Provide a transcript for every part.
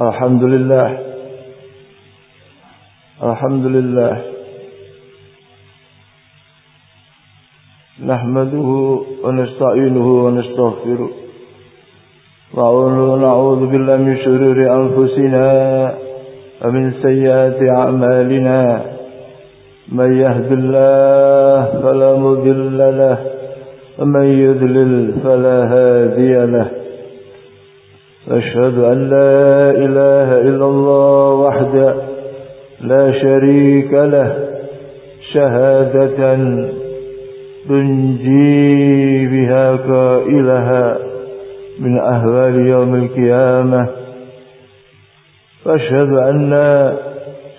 الحمد لله. الحمد لله. نحمده ونستعينه ونستغفره. ونعوذ بالله من شرور أنفسنا ومن سيئات أعمالنا. من يهد الله فلا مضل له ومن يذلل فلا هادي له. أشهد أن لا إله إلا الله وحده لا شريك له شهادة تنجي بها كائلها من أهوال يوم القيامة. وأشهد أن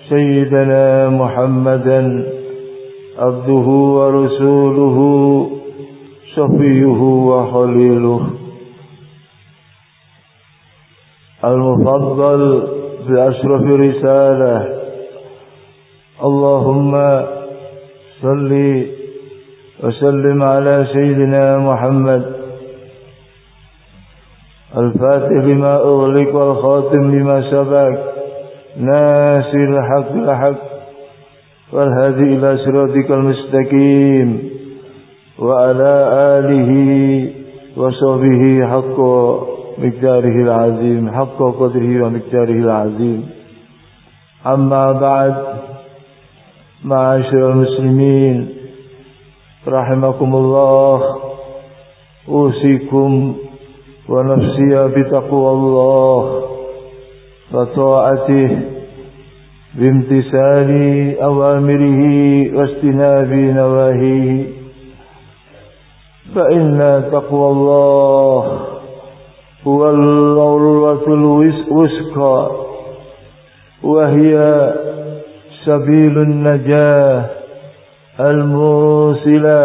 سيدنا محمدا عبده ورسوله صفيه وخليله. المفضل بأشرف رسالة. اللهم صل وسلم على سيدنا محمد. الفاتح لما أغلق والخاتم لما سبق. ناصر الحق الحق والهادي إلى صراطك المستقيم. وعلى آله وصحبه حقا مقداره العظيم حق قدره ومقداره العظيم. أما بعد معاشر المسلمين رحمكم الله أوصيكم ونفسي بتقوى الله وطاعته بامتثال أوامره واجتناب نواهيه. فإن تقوى الله هو العروة وهي سبيل النجاة الموصلة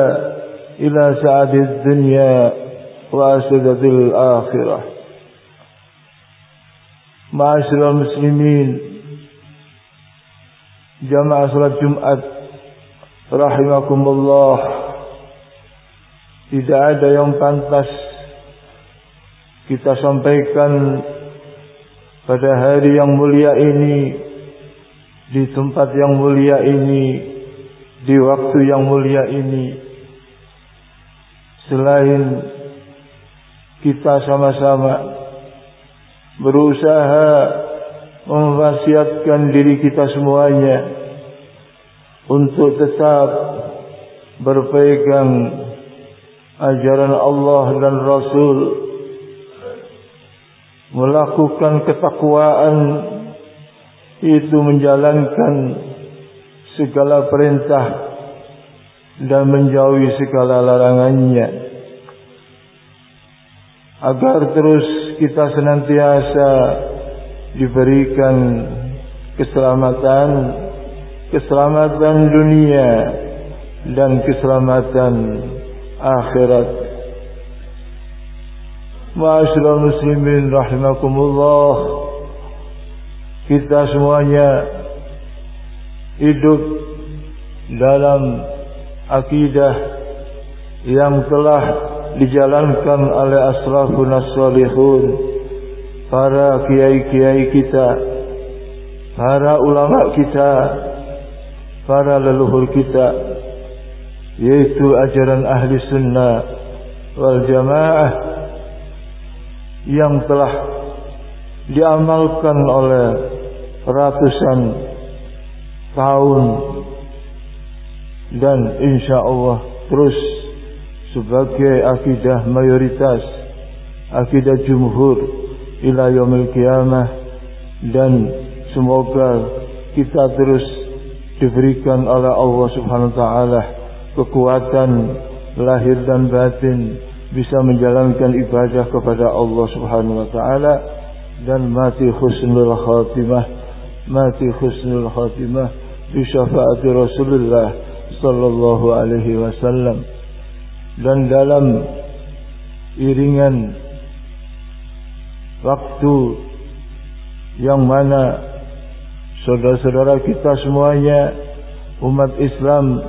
إلى سعد الدنيا وأسدة الآخرة معاشر المسلمين جماعة صلاة Jumat rahimakumullah tidak ada yang pantas kita sampaikan pada hari yang mulia ini di tempat yang mulia ini di waktu yang mulia ini. Selain kita sama-sama berusaha memwasiatkan diri kita semuanya untuk tetap berpegang ajaran Allah dan Rasul melakukan ketakwaan itu menjalankan segala perintah dan menjauhi segala larangannya. Agar terus kita senantiasa diberikan keselamatan keselamatan dunia dan keselamatan akhirat Ma'asyiral muslimin rahimakumullah. Kita semuanya Hidup Dalam Akidah Yang telah Dijalankan oleh asrafun as-salihun Para kiai-kiai kita Para ulama kita Para leluhur kita Yaitu ajaran ahli sunnah Wal jamaah yang telah diamalkan oleh ratusan tahun. Dan insya Allah terus sebagai akidah mayoritas akidah jumhur ila yaumil dan semoga kita terus diberikan oleh Allah Subhanahu wa taala kekuatan lahir dan batin bisa menjalankan ibadah kepada Allah Subhanahu wa taala dan mati husnul khatimah mati husnul khatimah bi syafaati Rasulullah sallallahu alaihi wasallam. Dan dalam iringan waktu yang mana saudara-saudara kita semuanya umat Islam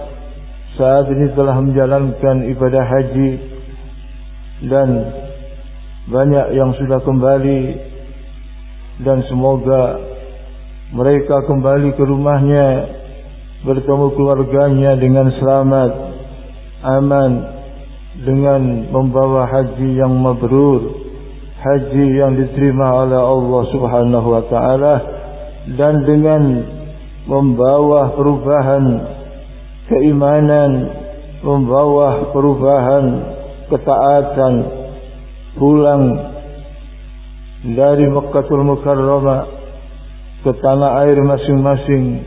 saat ini telah menjalankan ibadah haji dan banyak yang sudah kembali. Dan semoga mereka kembali ke rumahnya bertemu keluarganya dengan selamat aman dengan membawa haji yang mabrur haji yang diterima oleh Allah Subhanahu wa taala dan dengan membawa perubahan keimanan membawa perubahan ketaatan pulang dari Mekkatul Mukarramah ke tanah air masing-masing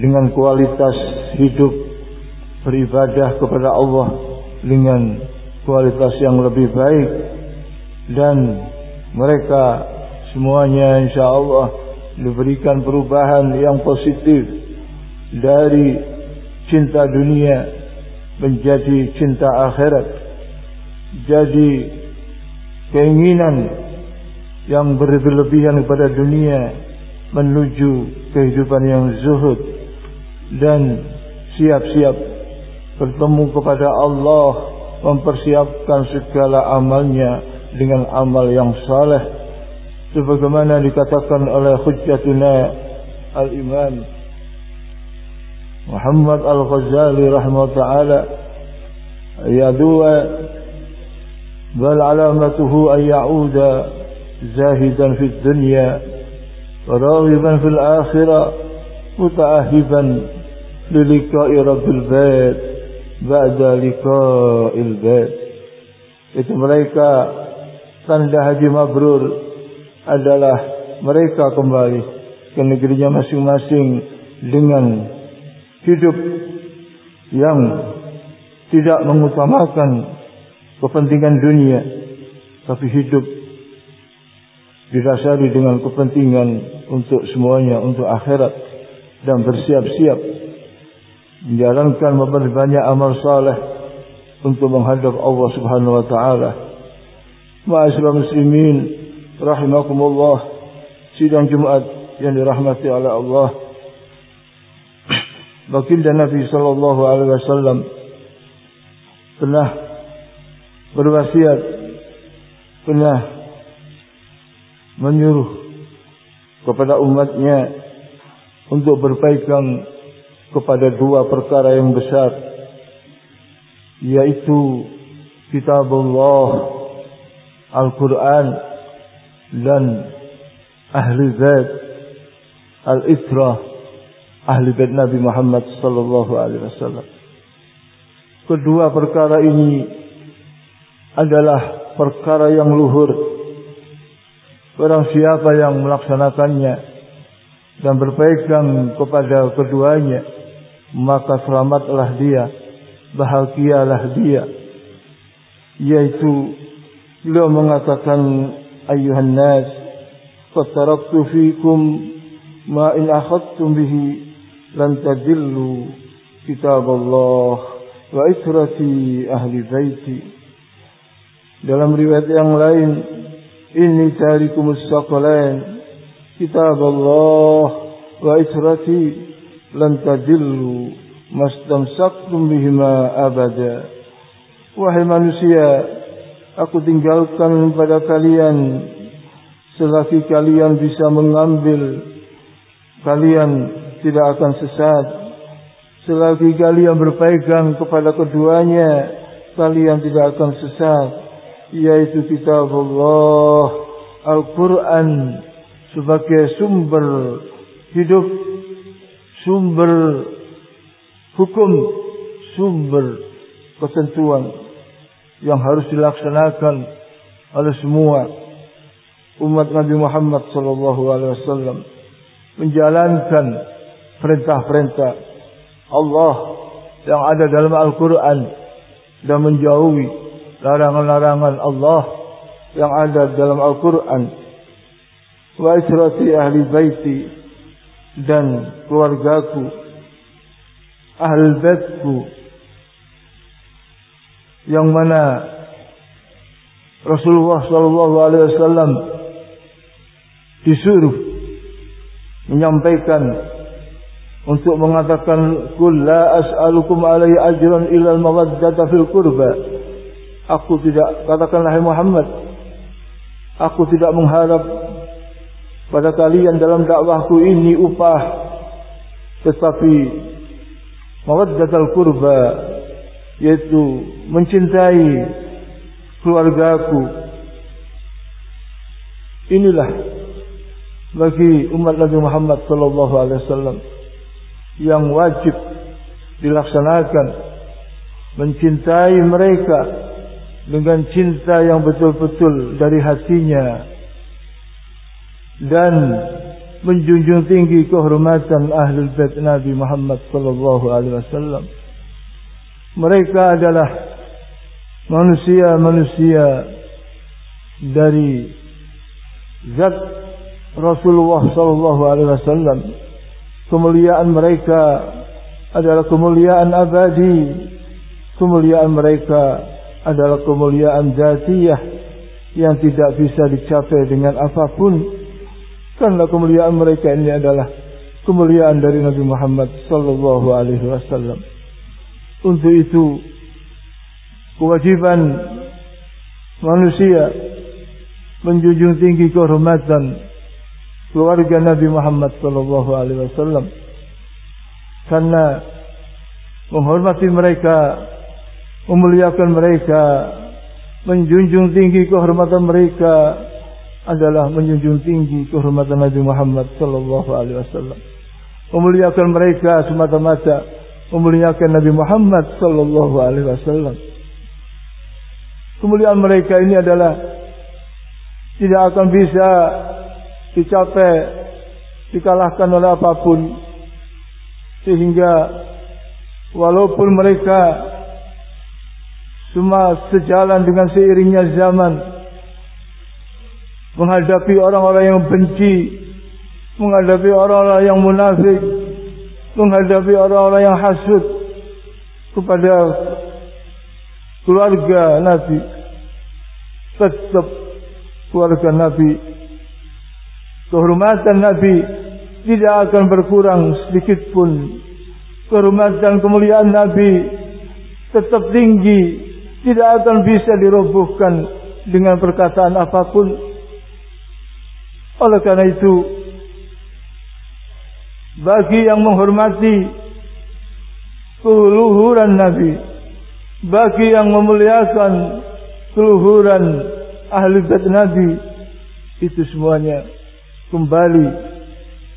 dengan kualitas hidup beribadah kepada Allah dengan kualitas yang lebih baik. Dan mereka semuanya insya Allah diberikan perubahan yang positif dari cinta dunia menjadi cinta akhirat jadi keinginan yang berlebihan kepada dunia menuju kehidupan yang zuhud dan siap-siap bertemu kepada Allah mempersiapkan segala amalnya dengan amal yang saleh. Sebagaimana dikatakan oleh hujjatuna al-imam Muhammad al-Ghazali rahimahullah taala yadua bal alamatuhu an ya'uda zahidan fi dunya ورغبا في الآخرة متأهبا للقاء رب البيت بعد لقاء البيت itu mereka tanda haji mabrur adalah mereka kembali ke negerinya masing-masing dengan hidup yang tidak mengutamakan kepentingan dunia tapi hidup didasari dengan kepentingan untuk semuanya untuk akhirat. Dan bersiap-siap menjalankan banyak amal saleh untuk menghadap Allah Subhanahu wa taala. Ma'asyiral muslimin rahimakumullah. Sidang Jumat yang dirahmati oleh Allah. Baginda Nabi sallallahu alaihi wasallam pernah berwasiat pernah menyuruh kepada umatnya untuk berpegang kepada dua perkara yang besar yaitu kitabullah Al-Quran dan ahli bait al-itra ahli bait Nabi Muhammad sallallahu alaihi wasallam. Kedua perkara ini adalah perkara yang luhur. Barang siapa yang melaksanakannya dan berpegang kepada keduanya, maka selamatlah dia, bahagialah dia, yaitu Beliau mengatakan ayuhan nas fataraktu fikum ma in akhadtum bihi lan tadillu kitab Allah wa israti ahli baiti dalam riwayat yang lain ini tarikum saqalain kitab Allah wa israti lan tadillu mastamsaktum bihima abada. Wahai manusia Aku tinggalkan pada kalian selagi kalian bisa mengambil kalian tidak akan sesat. Selagi kalian berpegang kepada keduanya kalian tidak akan sesat yaitu kitab Allah Al-Quran sebagai sumber hidup sumber hukum sumber ketentuan yang harus dilaksanakan oleh semua umat Nabi Muhammad sallallahu alaihi wasallam menjalankan perintah-perintah Allah yang ada dalam Al-Qur'an dan menjauhi larangan-larangan Allah yang ada dalam Al-Qur'an. Wa israti ahli baiti dan keluargaku ahli baitku yang mana Rasulullah Shallallahu Alaihi Wasallam disuruh menyampaikan untuk mengatakan kul la as'alukum alaihi ajran illa al-mawaddata fil qurba aku tidak katakanlah Muhammad aku tidak mengharap pada kalian dalam dakwahku ini upah tetapi mawaddatul kurba yaitu mencintai keluargaku inilah bagi umat Nabi Muhammad sallallahu alaihi wasallam yang wajib dilaksanakan mencintai mereka dengan cinta yang betul-betul dari hatinya dan menjunjung tinggi kehormatan ahlul bait Nabi Muhammad sallallahu alaihi wasallam. Mereka adalah manusia-manusia dari zat Rasulullah sallallahu alaihi wasallam. Kemuliaan mereka adalah kemuliaan abadi. Kemuliaan mereka adalah kemuliaan zatiyah yang tidak bisa dicapai dengan apa pun. Karena kemuliaan mereka ini adalah kemuliaan dari Nabi Muhammad sallallahu alaihi wasallam. Untuk itu kewajiban manusia menjunjung tinggi kehormatan keluarga Nabi Muhammad sallallahu alaihi wasallam. Karena menghormati mereka memuliakan mereka menjunjung tinggi kehormatan mereka adalah menjunjung tinggi kehormatan Nabi Muhammad sallallahu alaihi wasallam. Memuliakan mereka semata-mata memuliakan Nabi Muhammad sallallahu alaihi wasallam. Kemuliaan mereka ini adalah tidak akan bisa dicapai dikalahkan oleh apa pun. Sehingga walaupun mereka cuma sejalan dengan seiringnya zaman. Menghadapi orang-orang yang benci. Menghadapi orang-orang yang munafik. Menghadapi orang-orang yang hasud kepada keluarga Nabi. Tetap keluarga Nabi. Kehormatan Nabi tidak akan berkurang sedikit pun. Kehormatan kemuliaan Nabi tetap tinggi tidak akan bisa dirobohkan dengan perkataan apa pun oleh karena itu bagi yang menghormati keluhuran Nabi bagi yang memuliakan keluhuran ahli bait Nabi itu semuanya kembali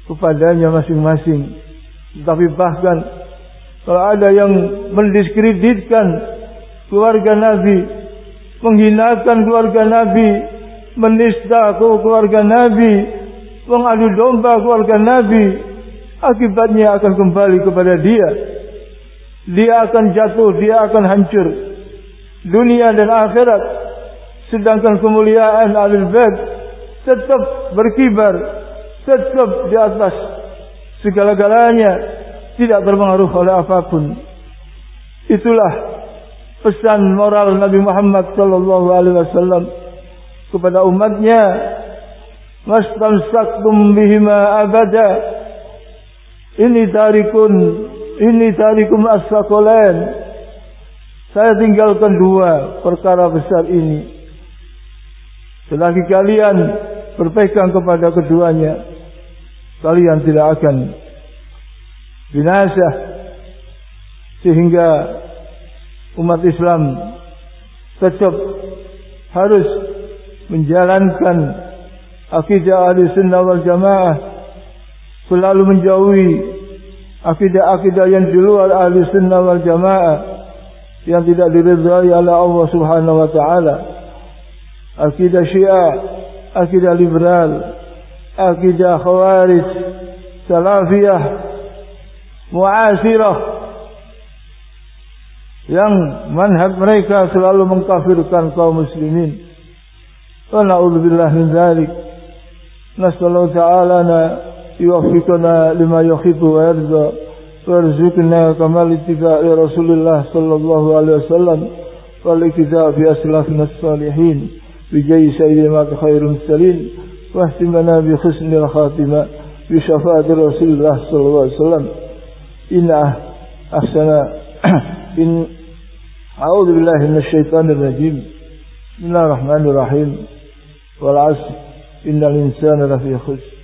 kepadanya masing-masing. Tapi bahkan kalau ada yang mendiskreditkan keluarga Nabi, menghinakan keluarga Nabi, menista keluarga Nabi, mengadu domba keluarga Nabi, akibatnya akan kembali kepada dia. Dia akan jatuh, dia akan hancur. Dunia dan akhirat sedangkan kemuliaan alil bait tetap berkibar tetap di atas segala-galanya tidak terpengaruh oleh apa pun itulah pesan moral Nabi Muhammad sallallahu alaihi wasallam kepada umatnya mastamsaktum bihima abada. Ini tarikun ini tarikum as saya tinggalkan dua perkara besar ini. Selagi kalian berpegang kepada keduanya, kalian tidak akan binasa. Sehingga umat Islam tetap harus menjalankan akidah ahli sunnah wal jamaah selalu menjauhi akidah-akidah yang di luar ahli sunnah wal jamaah yang tidak diridhai oleh Allah subhanahu wa ta'ala. Akidah Syiah, akidah liberal, akidah Khawarij, Salafiyah, Muasirah yang manhaj mereka selalu mengkafirkan kaum muslimin. Wa na'udzubillah min dzalik. Nasallahu ta'ala na yuwaffiqana lima yuhibbu wa yarda warzuqna kamal ittiba'i Rasulillah sallallahu alaihi wasallam wal iktida bi aslafina salihin. بجي سيدنا خير المرسلين واهتمنا بحسن الخاتمة بشفاعة رسول الله صلى الله عليه وسلم إن أحسن إن أعوذ بالله من الشيطان الرجيم. بسم الله الرحمن الرحيم. والعصر. إن الإنسان لفي خسر.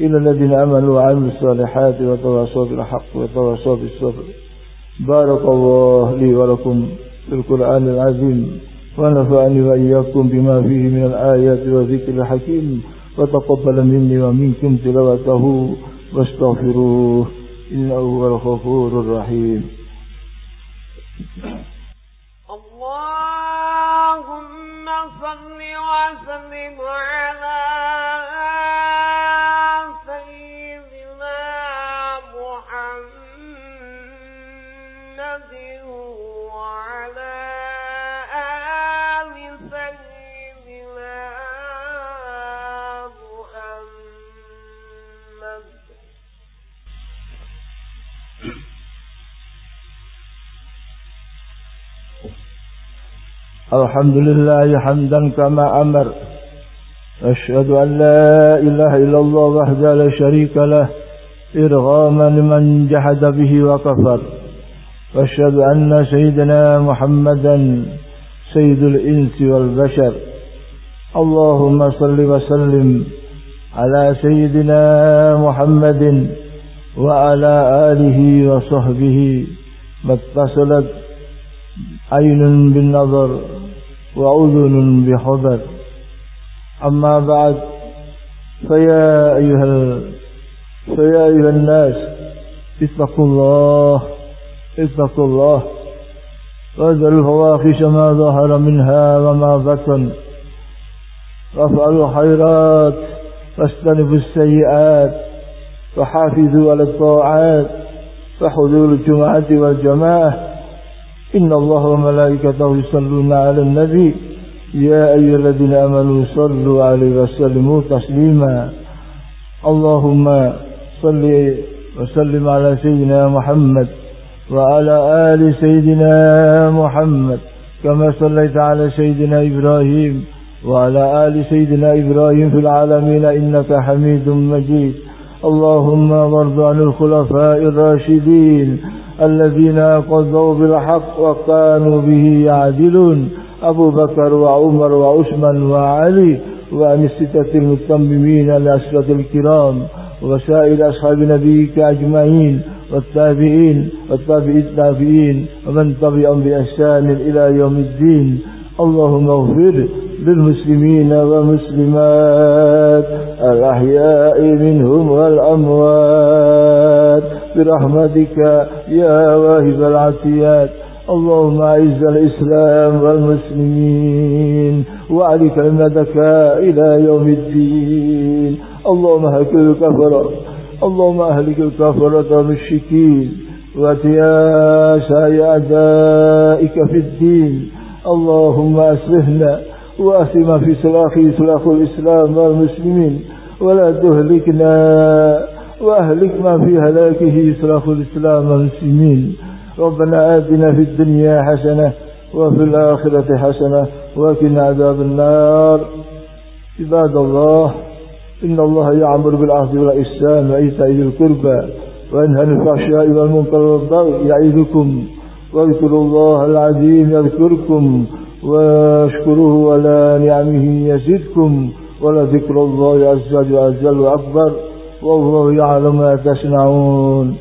إلى الذين آمنوا وعملوا الصالحات وتواصوا بالحق وتواصوا بالصبر. بارك الله لي ولكم في القرآن العظيم. ونفعني وإياكم بما فيه من الآيات والذكر الحكيم. وتقبل مني ومنكم تلاوته واستغفروه. إنه هو الغفور الرحيم. الحمد لله حمدا كما أمر. أشهد أن لا إله إلا الله وحده لا شريك له إرغاما لمن جحد به وكفر. وأشهد أن سيدنا محمدا سيد الإنس والبشر. اللهم صل وسلم على سيدنا محمد وعلى آله وصحبه. ما اتصلت عين بالنظر وأذن بحضر أما بعد فيا أيها فيا أيها الناس اتقوا الله اتقوا الله وذروا الفواحش ما ظهر منها وما بطن وافعلوا الخيرات واجتنبوا السيئات وحافظوا على الطاعات فحضور الجمعة والجماعة. إن الله وملائكته يصلون على النبي. يا أيها الذين آمنوا صلوا عليه وسلموا تسليما. اللهم صل وسلم على سيدنا محمد وعلى آل سيدنا محمد كما صليت على سيدنا إبراهيم وعلى آل سيدنا إبراهيم في العالمين إنك حميد مجيد. اللهم وارض عن الخلفاء الراشدين الذين قضوا بالحق وكانوا به يعدلون. أبو بكر وعمر وعثمان وعلي وعن الستة المتممين الأسرة الكرام وسائر أصحاب نبيك أجمعين والتابعين والتابعين التابعين ومن تبعهم بإحسان إلى يوم الدين. اللهم اغفر للمسلمين والمسلمات الأحياء منهم والأموات برحمتك يا واهب العطيات اللهم أعز الإسلام والمسلمين وعلي كلمتك إلى يوم الدين اللهم أهلك الكفرة اللهم أهلك الكفرة والمشركين واتياس أعدائك في الدين اللهم أسلحنا وأسلم في سلاخي سلاخ الإسلام والمسلمين ولا تهلكنا وأهلك ما في هلاكه سلاخ الإسلام والمسلمين ربنا آتنا في الدنيا حسنة وفي الآخرة حسنة وقنا عذاب النار. عباد الله إن الله يعمر بالعهد والإحسان وإيتاء ذي القربى وينهى عن الفحشاء والمنكر والبغي يعظكم. واذكروا الله العظيم يذكركم واشكروه على نعمه يزدكم ولذكر الله عز وجل وأكبر والله يعلم ما تصنعون.